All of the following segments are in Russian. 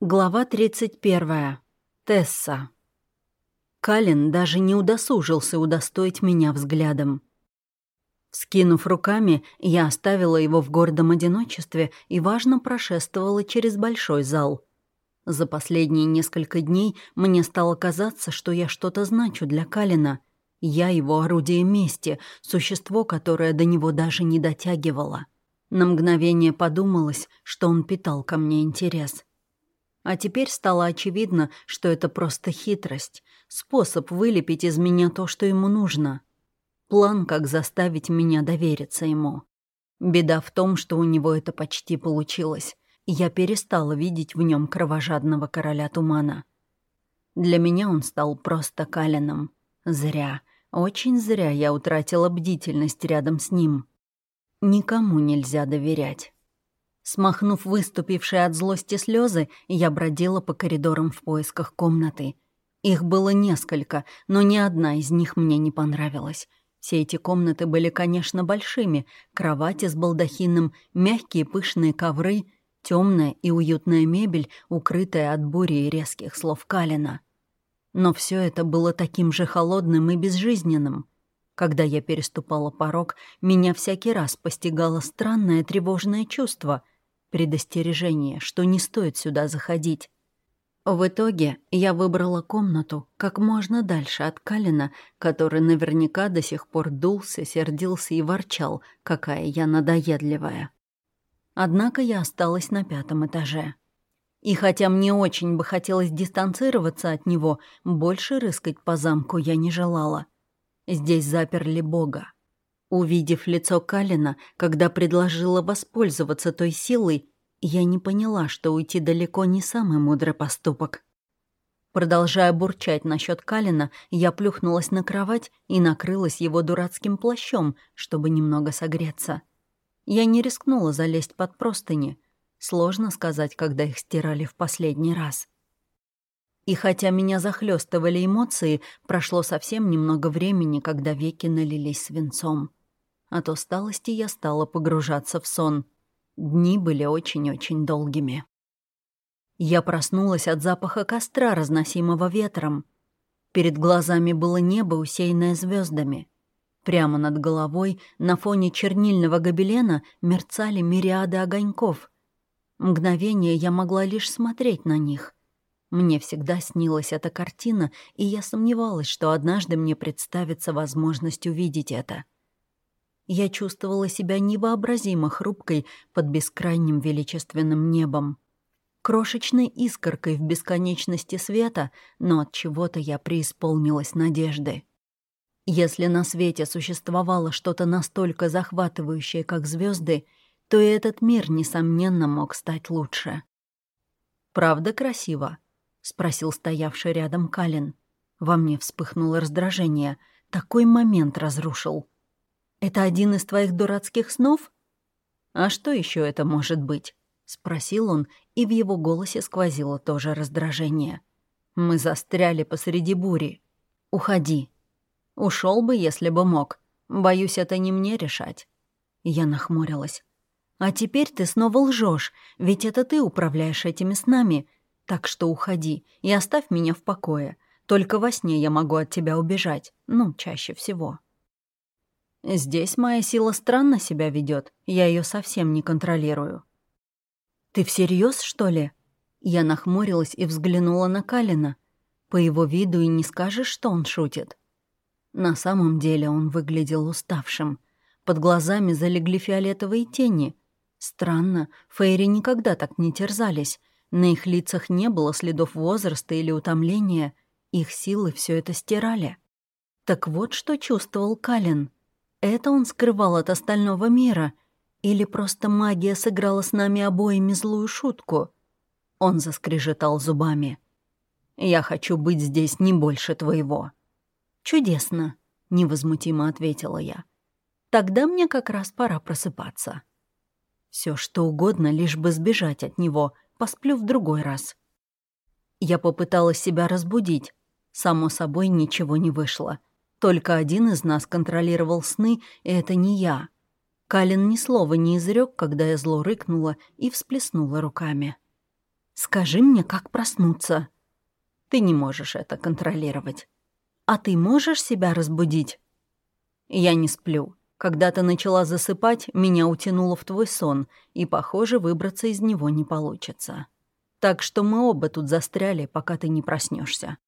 Глава 31. Тесса. Калин даже не удосужился удостоить меня взглядом. Скинув руками, я оставила его в гордом одиночестве и важно прошествовала через большой зал. За последние несколько дней мне стало казаться, что я что-то значу для Калина. Я его орудие мести, существо, которое до него даже не дотягивало. На мгновение подумалось, что он питал ко мне интерес — а теперь стало очевидно, что это просто хитрость, способ вылепить из меня то, что ему нужно. План, как заставить меня довериться ему. Беда в том, что у него это почти получилось. Я перестала видеть в нем кровожадного короля тумана. Для меня он стал просто Калином. Зря, очень зря я утратила бдительность рядом с ним. Никому нельзя доверять. Смахнув выступившие от злости слезы, я бродила по коридорам в поисках комнаты. Их было несколько, но ни одна из них мне не понравилась. Все эти комнаты были, конечно, большими. Кровати с балдахином, мягкие пышные ковры, темная и уютная мебель, укрытая от бури и резких слов Калина. Но все это было таким же холодным и безжизненным. Когда я переступала порог, меня всякий раз постигало странное тревожное чувство — предостережение, что не стоит сюда заходить. В итоге я выбрала комнату как можно дальше от Калина, который наверняка до сих пор дулся, сердился и ворчал, какая я надоедливая. Однако я осталась на пятом этаже. И хотя мне очень бы хотелось дистанцироваться от него, больше рыскать по замку я не желала. Здесь заперли Бога. Увидев лицо Калина, когда предложила воспользоваться той силой, я не поняла, что уйти далеко не самый мудрый поступок. Продолжая бурчать насчет Калина, я плюхнулась на кровать и накрылась его дурацким плащом, чтобы немного согреться. Я не рискнула залезть под простыни. Сложно сказать, когда их стирали в последний раз. И хотя меня захлестывали эмоции, прошло совсем немного времени, когда веки налились свинцом. От усталости я стала погружаться в сон. Дни были очень-очень долгими. Я проснулась от запаха костра, разносимого ветром. Перед глазами было небо, усеянное звездами. Прямо над головой, на фоне чернильного гобелена, мерцали мириады огоньков. Мгновение я могла лишь смотреть на них. Мне всегда снилась эта картина, и я сомневалась, что однажды мне представится возможность увидеть это — я чувствовала себя невообразимо хрупкой под бескрайним величественным небом. Крошечной искоркой в бесконечности света, но от чего-то я преисполнилась надежды. Если на свете существовало что-то настолько захватывающее, как звезды, то и этот мир, несомненно, мог стать лучше. «Правда красиво?» — спросил стоявший рядом Калин. Во мне вспыхнуло раздражение. Такой момент разрушил. «Это один из твоих дурацких снов?» «А что еще это может быть?» — спросил он, и в его голосе сквозило тоже раздражение. «Мы застряли посреди бури. Уходи. Ушел бы, если бы мог. Боюсь, это не мне решать». Я нахмурилась. «А теперь ты снова лжешь, ведь это ты управляешь этими снами. Так что уходи и оставь меня в покое. Только во сне я могу от тебя убежать. Ну, чаще всего». Здесь моя сила странно себя ведет, я ее совсем не контролирую. «Ты всерьез, что ли?» Я нахмурилась и взглянула на Калина. По его виду и не скажешь, что он шутит. На самом деле он выглядел уставшим. Под глазами залегли фиолетовые тени. Странно, Фейри никогда так не терзались. На их лицах не было следов возраста или утомления. Их силы все это стирали. Так вот, что чувствовал Калин. Это он скрывал от остального мира? Или просто магия сыграла с нами обоими злую шутку? Он заскрежетал зубами. «Я хочу быть здесь не больше твоего». «Чудесно», — невозмутимо ответила я. «Тогда мне как раз пора просыпаться». Все что угодно, лишь бы сбежать от него, посплю в другой раз. Я попыталась себя разбудить. Само собой, ничего не вышло. Только один из нас контролировал сны, и это не я. Калин ни слова не изрек, когда я зло рыкнула и всплеснула руками. Скажи мне, как проснуться. Ты не можешь это контролировать. А ты можешь себя разбудить? Я не сплю. Когда ты начала засыпать, меня утянуло в твой сон, и, похоже, выбраться из него не получится. Так что мы оба тут застряли, пока ты не проснешься.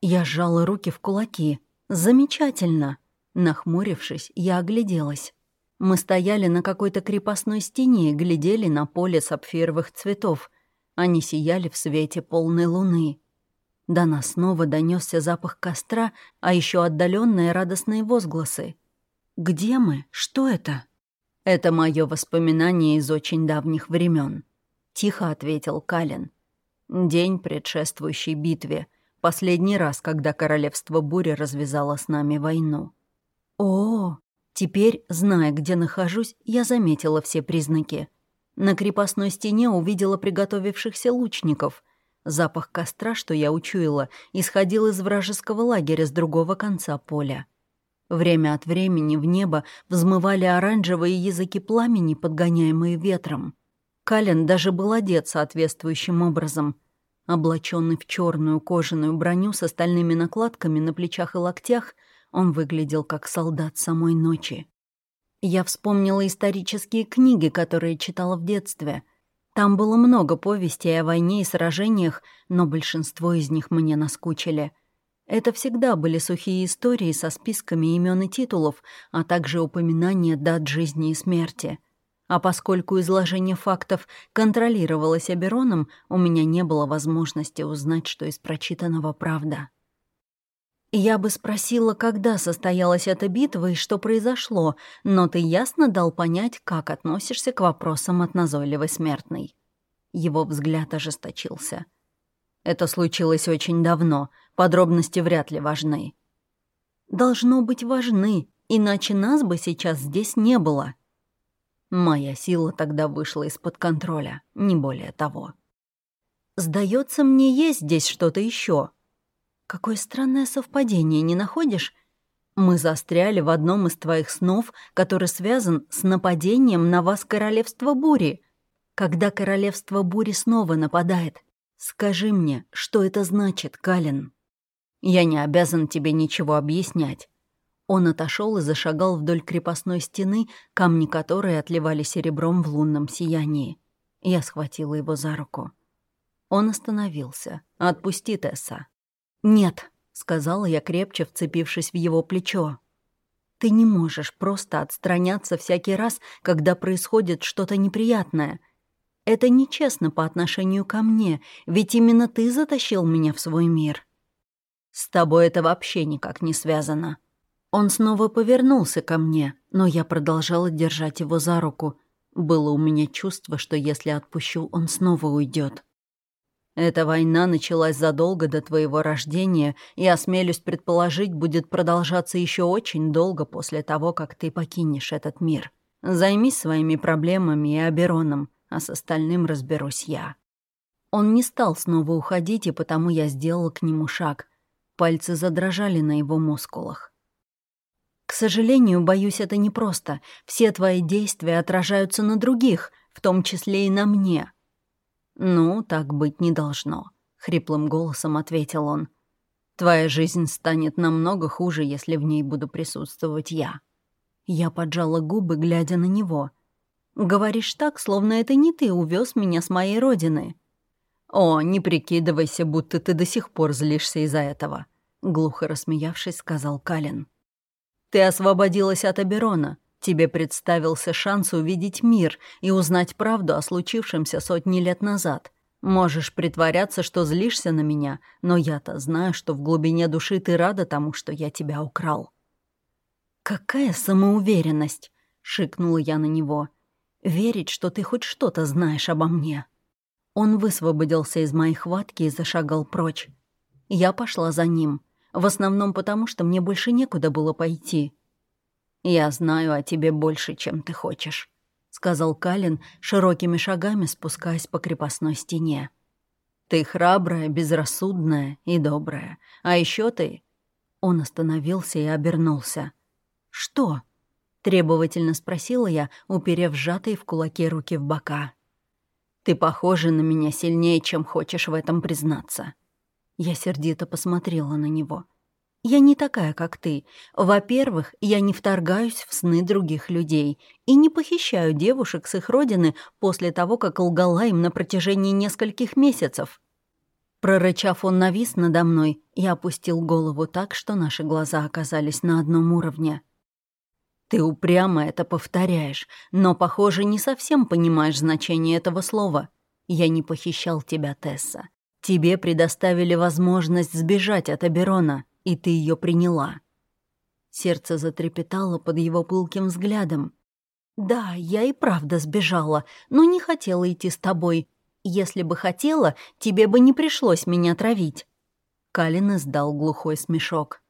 Я сжала руки в кулаки. Замечательно. Нахмурившись, я огляделась. Мы стояли на какой-то крепостной стене и глядели на поле сапфировых цветов. Они сияли в свете полной луны. До нас снова донесся запах костра, а еще отдаленные радостные возгласы. «Где мы? Что это?» «Это мое воспоминание из очень давних времен», — тихо ответил Калин. «День, предшествующий битве. Последний раз, когда королевство бури развязало с нами войну». «О, теперь, зная, где нахожусь, я заметила все признаки. На крепостной стене увидела приготовившихся лучников — Запах костра, что я учуяла, исходил из вражеского лагеря с другого конца поля. Время от времени в небо взмывали оранжевые языки пламени, подгоняемые ветром. Кален даже был одет соответствующим образом. Облаченный в черную кожаную броню с остальными накладками на плечах и локтях, он выглядел как солдат самой ночи. Я вспомнила исторические книги, которые читала в детстве — там было много повестей о войне и сражениях, но большинство из них мне наскучили. Это всегда были сухие истории со списками имен и титулов, а также упоминания дат жизни и смерти. А поскольку изложение фактов контролировалось Абероном, у меня не было возможности узнать, что из прочитанного правда. Я бы спросила, когда состоялась эта битва и что произошло, но ты ясно дал понять, как относишься к вопросам от назойливой смертной. Его взгляд ожесточился. Это случилось очень давно, подробности вряд ли важны. Должно быть важны, иначе нас бы сейчас здесь не было. Моя сила тогда вышла из-под контроля, не более того. Сдается мне, есть здесь что-то еще. Какое странное совпадение, не находишь? Мы застряли в одном из твоих снов, который связан с нападением на вас королевства бури. Когда королевство бури снова нападает, скажи мне, что это значит, Калин? Я не обязан тебе ничего объяснять. Он отошел и зашагал вдоль крепостной стены, камни которой отливали серебром в лунном сиянии. Я схватила его за руку. Он остановился. «Отпусти, Тесса. «Нет», — сказала я, крепче вцепившись в его плечо. «Ты не можешь просто отстраняться всякий раз, когда происходит что-то неприятное. Это нечестно по отношению ко мне, ведь именно ты затащил меня в свой мир». «С тобой это вообще никак не связано». Он снова повернулся ко мне, но я продолжала держать его за руку. Было у меня чувство, что если отпущу, он снова уйдет. Эта война началась задолго до твоего рождения и, осмелюсь предположить, будет продолжаться еще очень долго после того, как ты покинешь этот мир. Займись своими проблемами и Абероном, а с остальным разберусь я». Он не стал снова уходить, и потому я сделала к нему шаг. Пальцы задрожали на его мускулах. «К сожалению, боюсь, это непросто. Все твои действия отражаются на других, в том числе и на мне», «Ну, так быть не должно», — хриплым голосом ответил он. «Твоя жизнь станет намного хуже, если в ней буду присутствовать я». Я поджала губы, глядя на него. «Говоришь так, словно это не ты увез меня с моей родины». «О, не прикидывайся, будто ты до сих пор злишься из-за этого», — глухо рассмеявшись, сказал Калин. «Ты освободилась от Аберона. Тебе представился шанс увидеть мир и узнать правду о случившемся сотни лет назад. Можешь притворяться, что злишься на меня, но я-то знаю, что в глубине души ты рада тому, что я тебя украл». «Какая самоуверенность!» — шикнула я на него. «Верить, что ты хоть что-то знаешь обо мне». Он высвободился из моей хватки и зашагал прочь. Я пошла за ним, в основном потому, что мне больше некуда было пойти — «Я знаю о тебе больше, чем ты хочешь», — сказал Калин, широкими шагами спускаясь по крепостной стене. «Ты храбрая, безрассудная и добрая. А еще ты...» Он остановился и обернулся. «Что?» — требовательно спросила я, уперев сжатые в кулаке руки в бока. Ты похожа на меня сильнее, чем хочешь в этом признаться». Я сердито посмотрела на него. «Я не такая, как ты. Во-первых, я не вторгаюсь в сны других людей и не похищаю девушек с их родины после того, как лгала им на протяжении нескольких месяцев». Прорычав, он навис надо мной и опустил голову так, что наши глаза оказались на одном уровне. «Ты упрямо это повторяешь, но, похоже, не совсем понимаешь значение этого слова. Я не похищал тебя, Тесса. Тебе предоставили возможность сбежать от Аберона, и ты ее приняла». Сердце затрепетало под его пылким взглядом. «Да, я и правда сбежала, но не хотела идти с тобой. Если бы хотела, тебе бы не пришлось меня травить». Калин издал глухой смешок.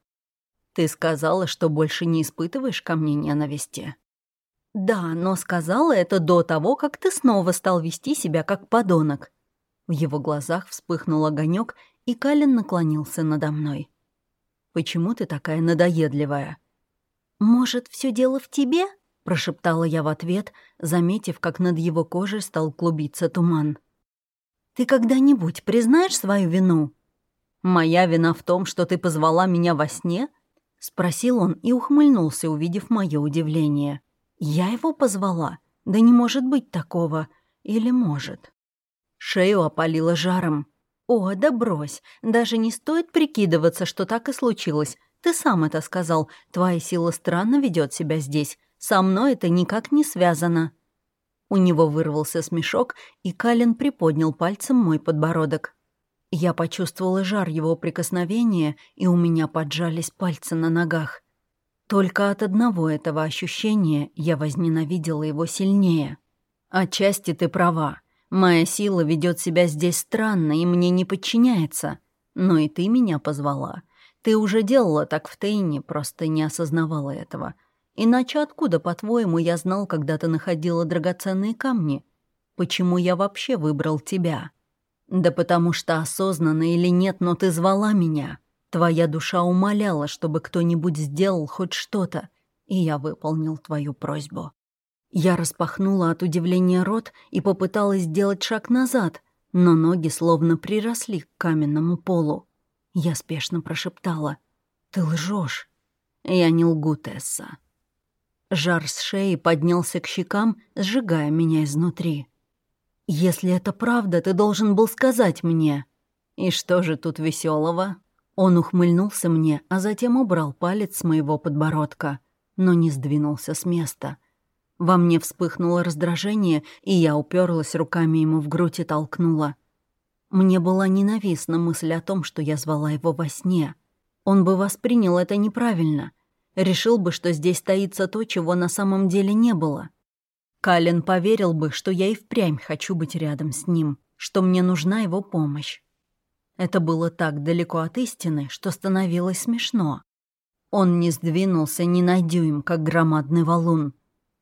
«Ты сказала, что больше не испытываешь ко мне ненависти?» «Да, но сказала это до того, как ты снова стал вести себя как подонок. В его глазах вспыхнул огонек, и Калин наклонился надо мной. «Почему ты такая надоедливая?» «Может, все дело в тебе?» — прошептала я в ответ, заметив, как над его кожей стал клубиться туман. «Ты когда-нибудь признаешь свою вину?» «Моя вина в том, что ты позвала меня во сне?» — спросил он и ухмыльнулся, увидев мое удивление. «Я его позвала? Да не может быть такого. Или может?» Шею опалило жаром. «О, да брось, даже не стоит прикидываться, что так и случилось. Ты сам это сказал. Твоя сила странно ведет себя здесь. Со мной это никак не связано». У него вырвался смешок, и Калин приподнял пальцем мой подбородок. Я почувствовала жар его прикосновения, и у меня поджались пальцы на ногах. Только от одного этого ощущения я возненавидела его сильнее. «Отчасти ты права. Моя сила ведет себя здесь странно и мне не подчиняется. Но и ты меня позвала. Ты уже делала так в Тейне, просто не осознавала этого. Иначе откуда, по-твоему, я знал, когда ты находила драгоценные камни? Почему я вообще выбрал тебя? Да потому что осознанно или нет, но ты звала меня. Твоя душа умоляла, чтобы кто-нибудь сделал хоть что-то, и я выполнил твою просьбу. Я распахнула от удивления рот и попыталась сделать шаг назад, но ноги словно приросли к каменному полу. Я спешно прошептала. «Ты лжешь. «Я не лгу, Тесса». Жар с шеи поднялся к щекам, сжигая меня изнутри. «Если это правда, ты должен был сказать мне». «И что же тут веселого? Он ухмыльнулся мне, а затем убрал палец с моего подбородка, но не сдвинулся с места — во мне вспыхнуло раздражение, и я уперлась руками ему в грудь и толкнула. Мне была ненавистна мысль о том, что я звала его во сне. Он бы воспринял это неправильно. Решил бы, что здесь таится то, чего на самом деле не было. Калин поверил бы, что я и впрямь хочу быть рядом с ним, что мне нужна его помощь. Это было так далеко от истины, что становилось смешно. Он не сдвинулся ни на дюйм, как громадный валун.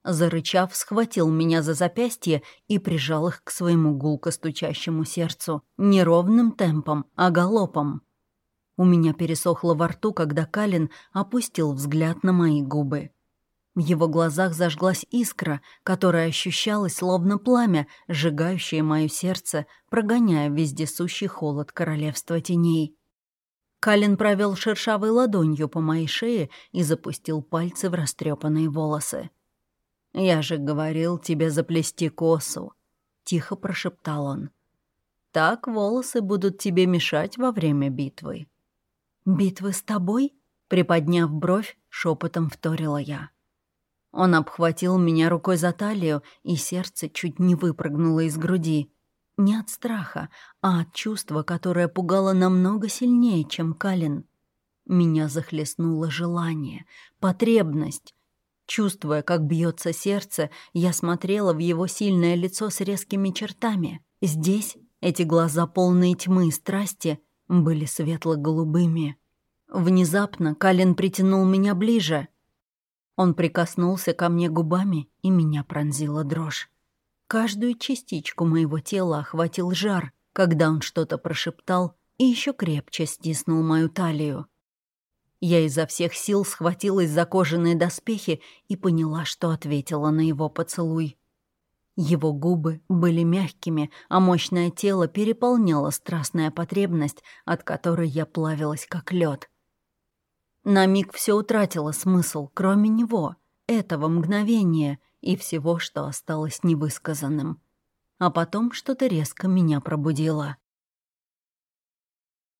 Зарычав, схватил меня за запястье и прижал их к своему гулко стучащему сердцу. Не ровным темпом, а галопом. У меня пересохло во рту, когда Калин опустил взгляд на мои губы. В его глазах зажглась искра, которая ощущалась словно пламя, сжигающее мое сердце, прогоняя вездесущий холод королевства теней. Калин провел шершавой ладонью по моей шее и запустил пальцы в растрепанные волосы. «Я же говорил тебе заплести косу», — тихо прошептал он. «Так волосы будут тебе мешать во время битвы». «Битвы с тобой?» — приподняв бровь, шепотом вторила я. Он обхватил меня рукой за талию, и сердце чуть не выпрыгнуло из груди. Не от страха, а от чувства, которое пугало намного сильнее, чем Калин. Меня захлестнуло желание, потребность, Чувствуя, как бьется сердце, я смотрела в его сильное лицо с резкими чертами. Здесь эти глаза, полные тьмы и страсти, были светло-голубыми. Внезапно Калин притянул меня ближе. Он прикоснулся ко мне губами, и меня пронзила дрожь. Каждую частичку моего тела охватил жар, когда он что-то прошептал и еще крепче стиснул мою талию. Я изо всех сил схватилась за кожаные доспехи и поняла, что ответила на его поцелуй. Его губы были мягкими, а мощное тело переполняло страстная потребность, от которой я плавилась как лед. На миг все утратило смысл, кроме него, этого мгновения и всего, что осталось невысказанным. А потом что-то резко меня пробудило.